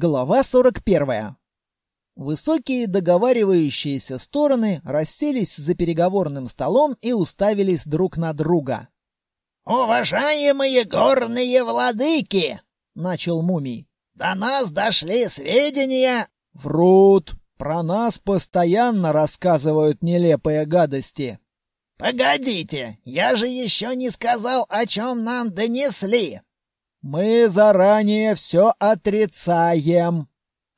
Глава 41. Высокие договаривающиеся стороны расселись за переговорным столом и уставились друг на друга. «Уважаемые горные владыки!» — начал Мумий. «До нас дошли сведения...» «Врут! Про нас постоянно рассказывают нелепые гадости!» «Погодите! Я же еще не сказал, о чем нам донесли!» Мы заранее все отрицаем.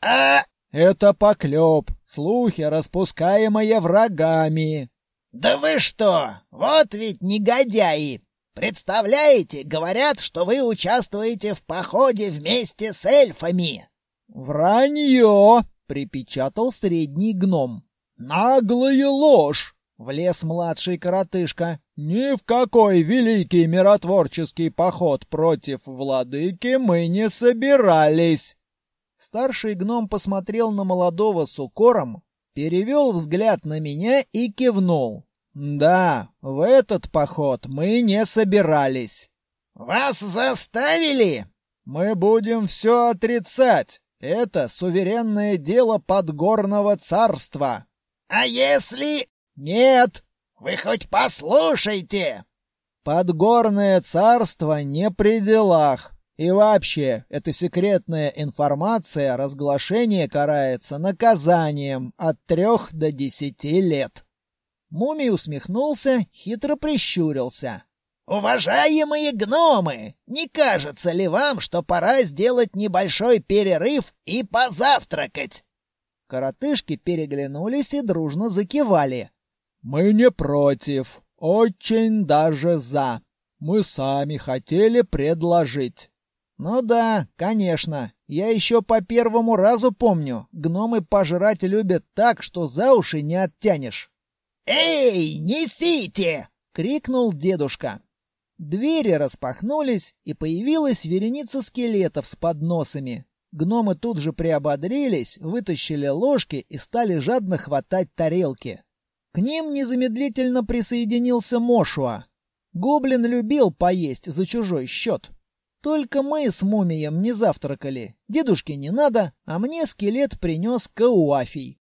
А! Это поклеп, слухи, распускаемые врагами. Да вы что? Вот ведь негодяи! Представляете, говорят, что вы участвуете в походе вместе с эльфами. Вранье, припечатал средний гном. Наглая ложь. Влез младший коротышка. «Ни в какой великий миротворческий поход против владыки мы не собирались!» Старший гном посмотрел на молодого с укором, перевел взгляд на меня и кивнул. «Да, в этот поход мы не собирались». «Вас заставили?» «Мы будем все отрицать. Это суверенное дело подгорного царства». «А если нет, вы хоть послушайте. Подгорное царство не при делах. И вообще, эта секретная информация разглашение карается наказанием от трех до десяти лет. Мумий усмехнулся, хитро прищурился. «Уважаемые гномы, не кажется ли вам, что пора сделать небольшой перерыв и позавтракать?» Коротышки переглянулись и дружно закивали. Мы не против, очень даже за. Мы сами хотели предложить. Ну да, конечно. Я еще по первому разу помню. Гномы пожрать любят так, что за уши не оттянешь. Эй, несите! крикнул дедушка. Двери распахнулись, и появилась вереница скелетов с подносами. Гномы тут же приободрились, вытащили ложки и стали жадно хватать тарелки. К ним незамедлительно присоединился Мошуа. Гоблин любил поесть за чужой счет. Только мы с мумием не завтракали. Дедушке не надо, а мне скелет принес кауафий.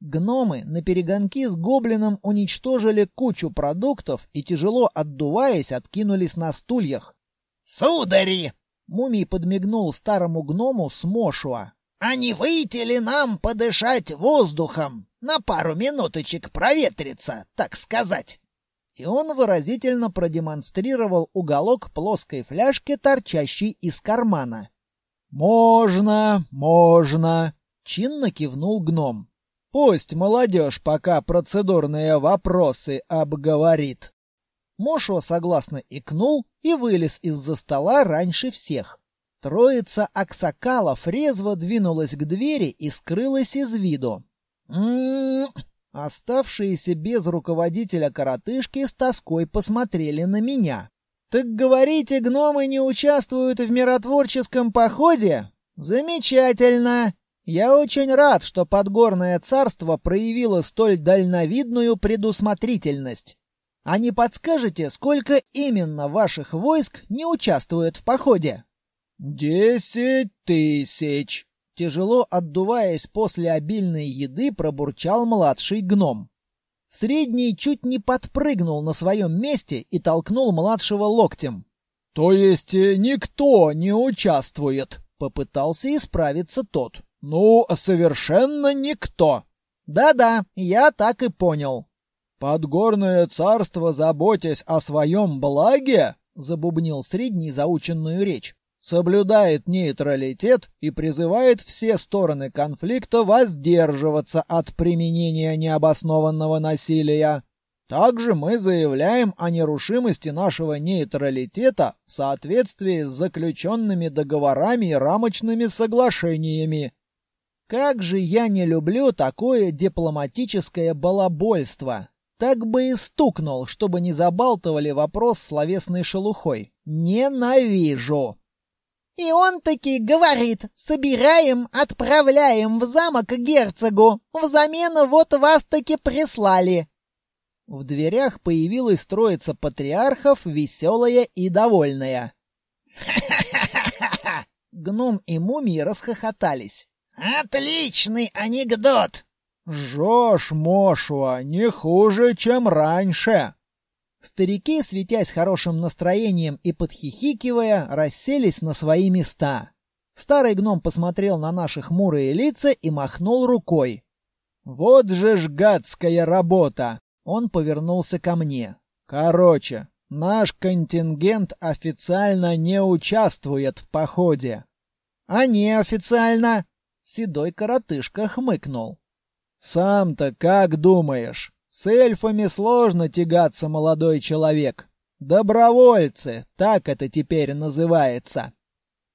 Гномы на перегонки с гоблином уничтожили кучу продуктов и, тяжело отдуваясь, откинулись на стульях. «Судари!» — мумий подмигнул старому гному с Мошуа. «А не выйти ли нам подышать воздухом?» на пару минуточек проветриться, так сказать». И он выразительно продемонстрировал уголок плоской фляжки, торчащей из кармана. «Можно, можно!» — чинно кивнул гном. «Пусть молодежь пока процедурные вопросы обговорит». Мошо согласно икнул и вылез из-за стола раньше всех. Троица Аксакалов резво двинулась к двери и скрылась из виду. М-м-м. Оставшиеся без руководителя коротышки с тоской посмотрели на меня. «Так говорите, гномы не участвуют в миротворческом походе? Замечательно! Я очень рад, что Подгорное царство проявило столь дальновидную предусмотрительность. А не подскажете, сколько именно ваших войск не участвует в походе?» «Десять тысяч!» тяжело отдуваясь после обильной еды, пробурчал младший гном. Средний чуть не подпрыгнул на своем месте и толкнул младшего локтем. «То есть э, никто не участвует?» — попытался исправиться тот. «Ну, совершенно никто!» «Да-да, я так и понял». «Подгорное царство, заботясь о своем благе?» — забубнил средний заученную речь соблюдает нейтралитет и призывает все стороны конфликта воздерживаться от применения необоснованного насилия. Также мы заявляем о нерушимости нашего нейтралитета в соответствии с заключенными договорами и рамочными соглашениями. Как же я не люблю такое дипломатическое балабольство! Так бы и стукнул, чтобы не забалтывали вопрос словесной шелухой. Ненавижу! И он таки говорит, собираем, отправляем в замок герцогу. Взамен вот вас таки прислали. В дверях появилась троица патриархов, веселая и довольная. Гном и мумии расхохотались. «Отличный анекдот!» Жош Мошуа, не хуже, чем раньше!» Старики, светясь хорошим настроением и подхихикивая, расселись на свои места. Старый гном посмотрел на наши хмурые лица и махнул рукой. «Вот же ж гадская работа!» Он повернулся ко мне. «Короче, наш контингент официально не участвует в походе». «А неофициально?» Седой коротышка хмыкнул. «Сам-то как думаешь?» С эльфами сложно тягаться, молодой человек. Добровольцы, так это теперь называется.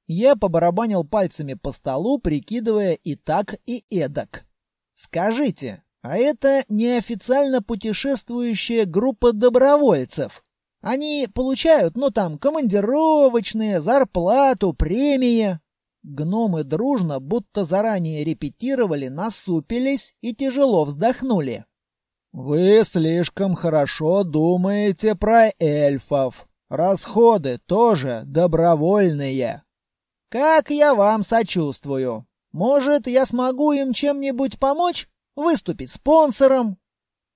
Я побарабанил пальцами по столу, прикидывая и так, и эдак. Скажите, а это неофициально путешествующая группа добровольцев? Они получают, ну там, командировочные, зарплату, премии. Гномы дружно, будто заранее репетировали, насупились и тяжело вздохнули. Вы слишком хорошо думаете про эльфов. Расходы тоже добровольные. Как я вам сочувствую. Может, я смогу им чем-нибудь помочь? Выступить спонсором?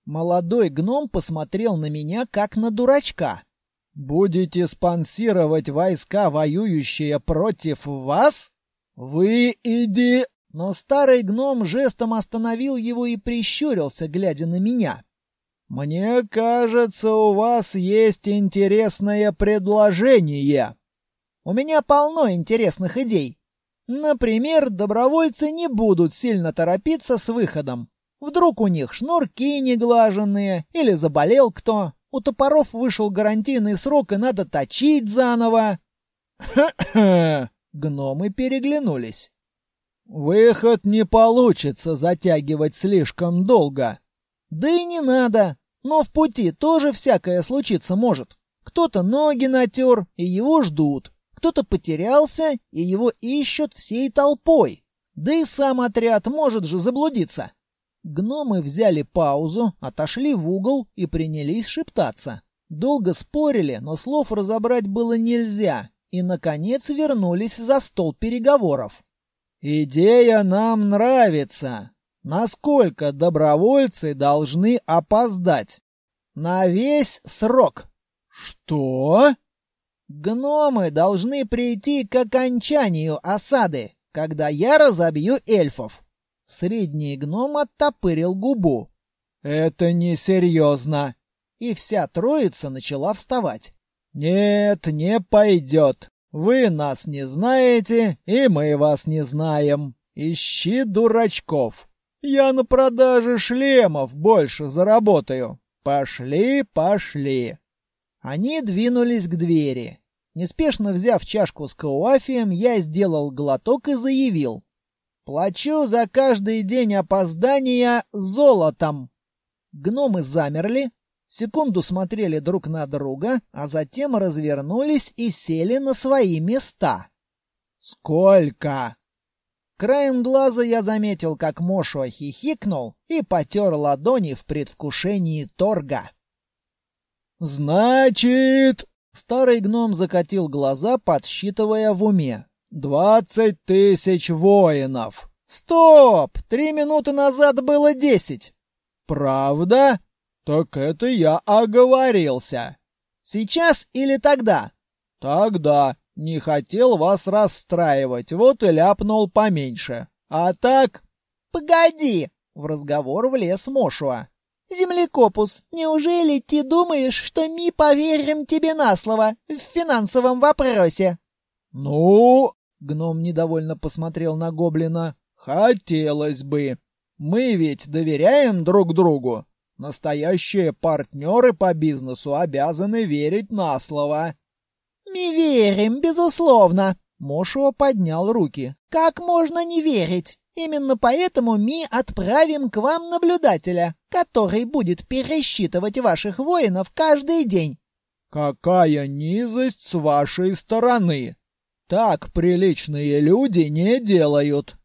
Молодой гном посмотрел на меня как на дурачка. Будете спонсировать войска, воюющие против вас? Вы иди... Но старый гном жестом остановил его и прищурился, глядя на меня. «Мне кажется, у вас есть интересное предложение». «У меня полно интересных идей. Например, добровольцы не будут сильно торопиться с выходом. Вдруг у них шнурки неглаженные или заболел кто. У топоров вышел гарантийный срок и надо точить заново». «Ха-ха!» Гномы переглянулись. Выход не получится затягивать слишком долго. Да и не надо. Но в пути тоже всякое случиться может. Кто-то ноги натер, и его ждут. Кто-то потерялся, и его ищут всей толпой. Да и сам отряд может же заблудиться. Гномы взяли паузу, отошли в угол и принялись шептаться. Долго спорили, но слов разобрать было нельзя, и, наконец, вернулись за стол переговоров. Идея нам нравится. Насколько добровольцы должны опоздать? На весь срок. Что? Гномы должны прийти к окончанию осады, когда я разобью эльфов. Средний гном оттопырил губу. Это несерьезно. И вся троица начала вставать. Нет, не пойдет. Вы нас не знаете, и мы вас не знаем. Ищи дурачков. Я на продаже шлемов больше заработаю. Пошли, пошли. Они двинулись к двери. Неспешно взяв чашку с кофеем, я сделал глоток и заявил. «Плачу за каждый день опоздания золотом». Гномы замерли, Секунду смотрели друг на друга, а затем развернулись и сели на свои места. «Сколько?» Краем глаза я заметил, как Мошуа хихикнул и потер ладони в предвкушении торга. «Значит...» Старый гном закатил глаза, подсчитывая в уме. «Двадцать тысяч воинов!» «Стоп! Три минуты назад было десять!» «Правда?» «Так это я оговорился. Сейчас или тогда?» «Тогда. Не хотел вас расстраивать, вот и ляпнул поменьше. А так...» «Погоди!» — в разговор влез Мошуа. «Землекопус, неужели ты думаешь, что мы поверим тебе на слово в финансовом вопросе?» «Ну...» — гном недовольно посмотрел на гоблина. «Хотелось бы. Мы ведь доверяем друг другу. Настоящие партнеры по бизнесу обязаны верить на слово. «Мы верим, безусловно!» Мошуа поднял руки. «Как можно не верить? Именно поэтому мы отправим к вам наблюдателя, который будет пересчитывать ваших воинов каждый день». «Какая низость с вашей стороны! Так приличные люди не делают!»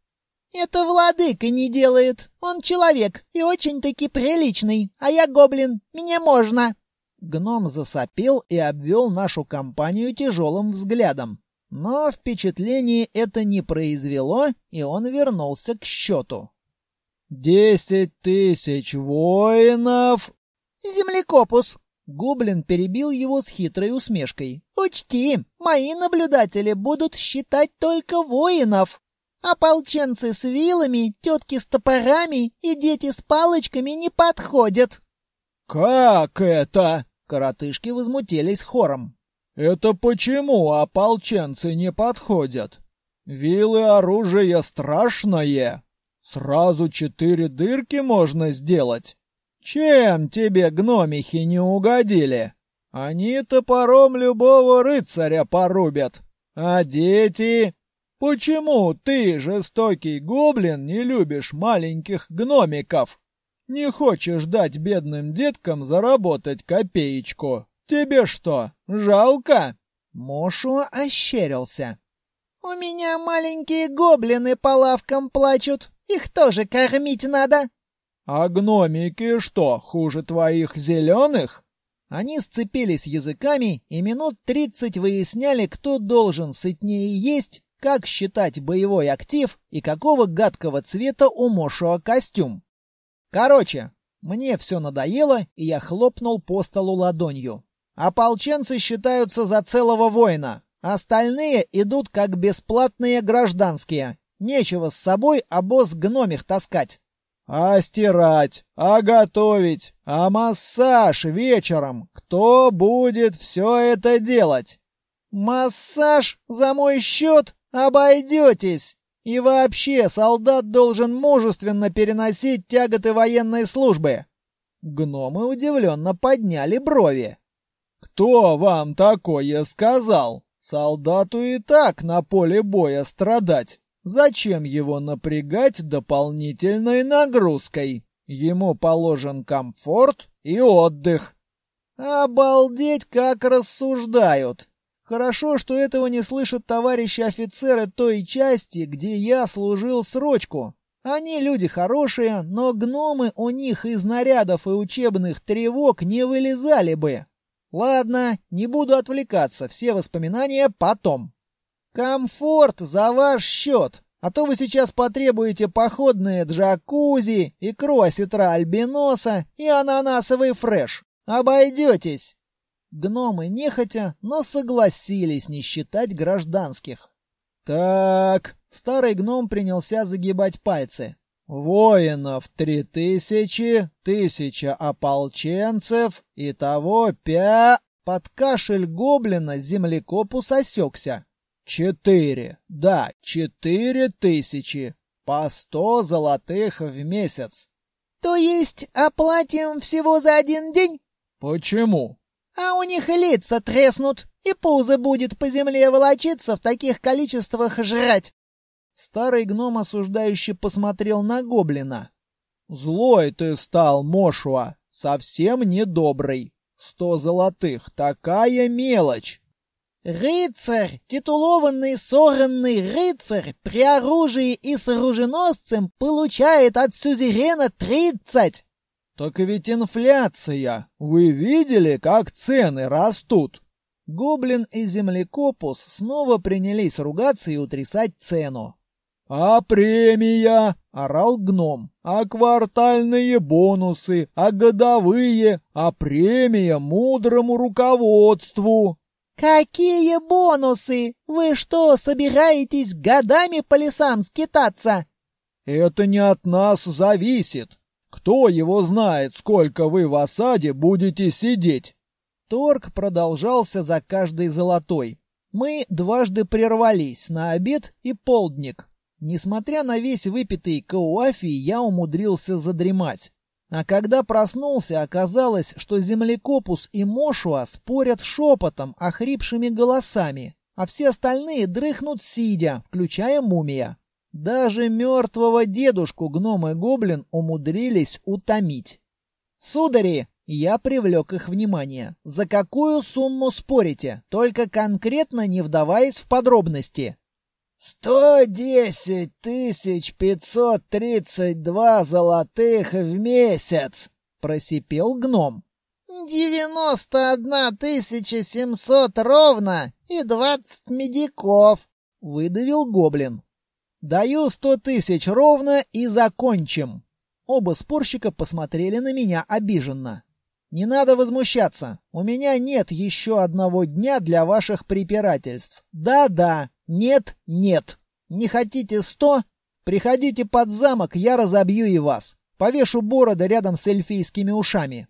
Это владыка не делает. Он человек и очень-таки приличный. А я гоблин. Мне можно. Гном засопел и обвел нашу компанию тяжелым взглядом. Но впечатление это не произвело, и он вернулся к счету. «Десять тысяч воинов!» «Землекопус!» Гоблин перебил его с хитрой усмешкой. «Учти, мои наблюдатели будут считать только воинов!» Ополченцы с вилами, тетки с топорами и дети с палочками не подходят. Как это? Коротышки возмутились хором. Это почему ополченцы не подходят? Вилы оружие страшное. Сразу четыре дырки можно сделать. Чем тебе гномихи не угодили? Они топором любого рыцаря порубят. А дети Почему ты, жестокий гоблин, не любишь маленьких гномиков? Не хочешь дать бедным деткам заработать копеечку? Тебе что, жалко?» Мошу ощерился. «У меня маленькие гоблины по лавкам плачут. Их тоже кормить надо». «А гномики что, хуже твоих зеленых?» Они сцепились языками и минут тридцать выясняли, кто должен сытнее есть, как считать боевой актив и какого гадкого цвета у Мошуа костюм. Короче, мне все надоело, и я хлопнул по столу ладонью. Ополченцы считаются за целого воина, а остальные идут как бесплатные гражданские. Нечего с собой обоз гномих таскать. А стирать, а готовить, а массаж вечером. Кто будет все это делать? Массаж за мой счет? Обойдетесь! И вообще, солдат должен мужественно переносить тяготы военной службы!» Гномы удивленно подняли брови. «Кто вам такое сказал? Солдату и так на поле боя страдать. Зачем его напрягать дополнительной нагрузкой? Ему положен комфорт и отдых». «Обалдеть, как рассуждают! Хорошо, что этого не слышат товарищи офицеры той части, где я служил срочку. Они люди хорошие, но гномы у них из нарядов и учебных тревог не вылезали бы. Ладно, не буду отвлекаться, все воспоминания потом. Комфорт за ваш счет, а то вы сейчас потребуете походные джакузи, икру осетра альбиноса и ананасовый фреш. Обойдетесь. Гномы нехотя, но согласились не считать гражданских. Так, старый гном принялся загибать пальцы. Воинов три тысячи, тысяча ополченцев, и того пя... Под кашель гоблина землекопус осекся. Четыре, да, четыре тысячи, по сто золотых в месяц. То есть оплатим всего за один день? Почему? а он их лица треснут, и пузы будет по земле волочиться в таких количествах жрать. Старый гном осуждающе посмотрел на гоблина. «Злой ты стал, Мошуа, совсем недобрый. Сто золотых, такая мелочь!» «Рыцарь, титулованный соранный рыцарь, при оружии и с оруженосцем получает от сюзерена тридцать!» Только ведь инфляция! Вы видели, как цены растут?» Гоблин и землекопус снова принялись ругаться и утрясать цену. «А премия?» — орал гном. «А квартальные бонусы? А годовые? А премия мудрому руководству?» «Какие бонусы? Вы что, собираетесь годами по лесам скитаться?» «Это не от нас зависит. Кто его знает, сколько вы в осаде будете сидеть? Торг продолжался за каждой золотой. Мы дважды прервались на обед и полдник. Несмотря на весь выпитый кауафи, я умудрился задремать. А когда проснулся, оказалось, что землекопус и Мошуа спорят шепотом, охрипшими голосами, а все остальные дрыхнут сидя, включая мумия. Даже мертвого дедушку гнома-гоблин умудрились утомить. Судари, я привлек их внимание. За какую сумму спорите? Только конкретно не вдаваясь в подробности. «Сто десять тысяч пятьсот тридцать два золотых в месяц!» — просипел гном. «Девяносто одна тысяча семьсот ровно и двадцать медиков!» — выдавил гоблин. Даю сто тысяч ровно и закончим. Оба спорщика посмотрели на меня обиженно. Не надо возмущаться. У меня нет еще одного дня для ваших препирательств. Да-да, нет, нет. Не хотите сто? Приходите под замок, я разобью и вас. Повешу бороды рядом с эльфийскими ушами.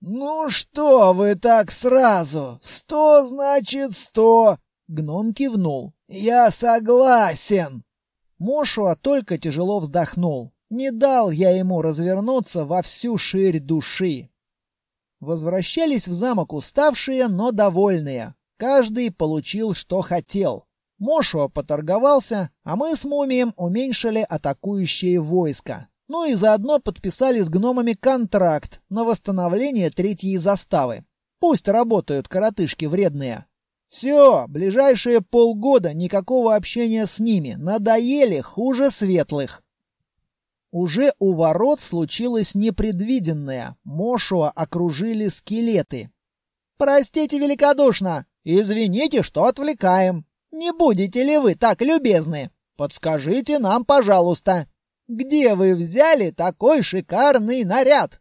Ну что вы так сразу? Сто значит сто. Гном кивнул. Я согласен. Мошуа только тяжело вздохнул. Не дал я ему развернуться во всю ширь души. Возвращались в замок уставшие, но довольные. Каждый получил, что хотел. Мошуа поторговался, а мы с Мумием уменьшили атакующие войска. Ну и заодно подписали с гномами контракт на восстановление третьей заставы. Пусть работают коротышки вредные. Все, ближайшие полгода никакого общения с ними. Надоели, хуже светлых. Уже у ворот случилось непредвиденное. Мошуа окружили скелеты. «Простите великодушно! Извините, что отвлекаем! Не будете ли вы так любезны? Подскажите нам, пожалуйста, где вы взяли такой шикарный наряд?»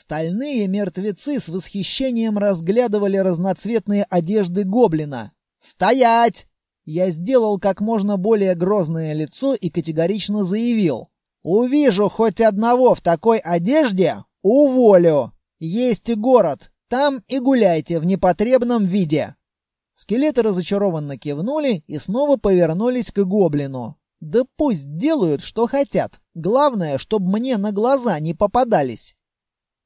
Стальные мертвецы с восхищением разглядывали разноцветные одежды гоблина. «Стоять!» Я сделал как можно более грозное лицо и категорично заявил. «Увижу хоть одного в такой одежде, уволю! Есть город, там и гуляйте в непотребном виде!» Скелеты разочарованно кивнули и снова повернулись к гоблину. «Да пусть делают, что хотят. Главное, чтобы мне на глаза не попадались».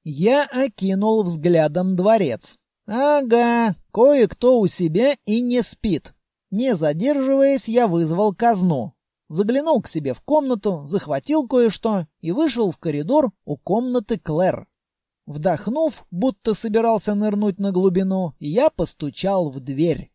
Я окинул взглядом дворец. «Ага, кое-кто у себя и не спит». Не задерживаясь, я вызвал казну. Заглянул к себе в комнату, захватил кое-что и вышел в коридор у комнаты Клэр. Вдохнув, будто собирался нырнуть на глубину, я постучал в дверь.